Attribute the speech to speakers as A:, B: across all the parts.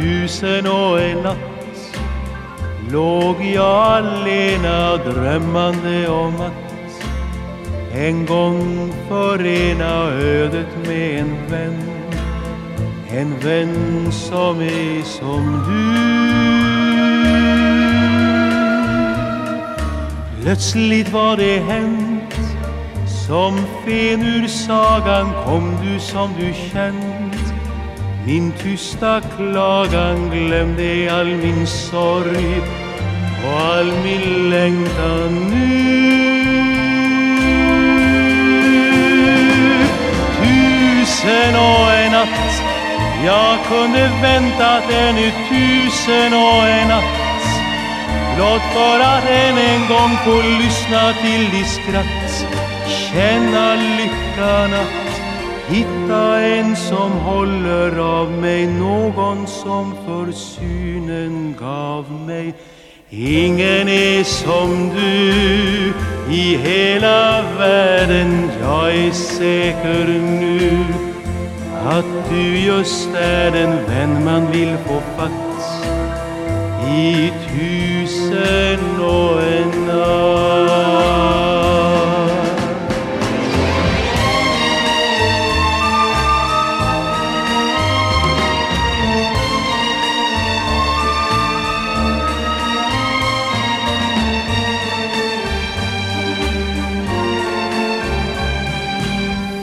A: tusen och en natt. Låg jag alena drömmande om att en gång förena ödet med en vän En vän som är som du. Plötsligt var det hänt Som fen ur sagan kom du som du känt Min tysta klagan glömde all min sorg och all min längtan nu. Tusen och en natt jag kunde väntat ännu tusen och en natt Blott för att en gång få lyssna till ditt skratt. Känna lyckan att hitta en som holder av meg, Någon som for synen gav meg. Ingen er som du i hela verden, Jag är säker nu att du just är den vän man vill få fatt i tusen och en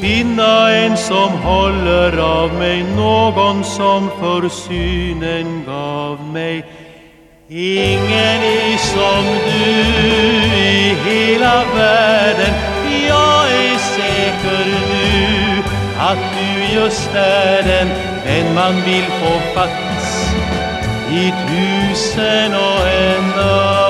A: Finna en som håller av mig, någon som för synen gav mig. Ingen är som du i hela världen, jag är säker nu att du just är den den man vill få fatt i tusen och en natt.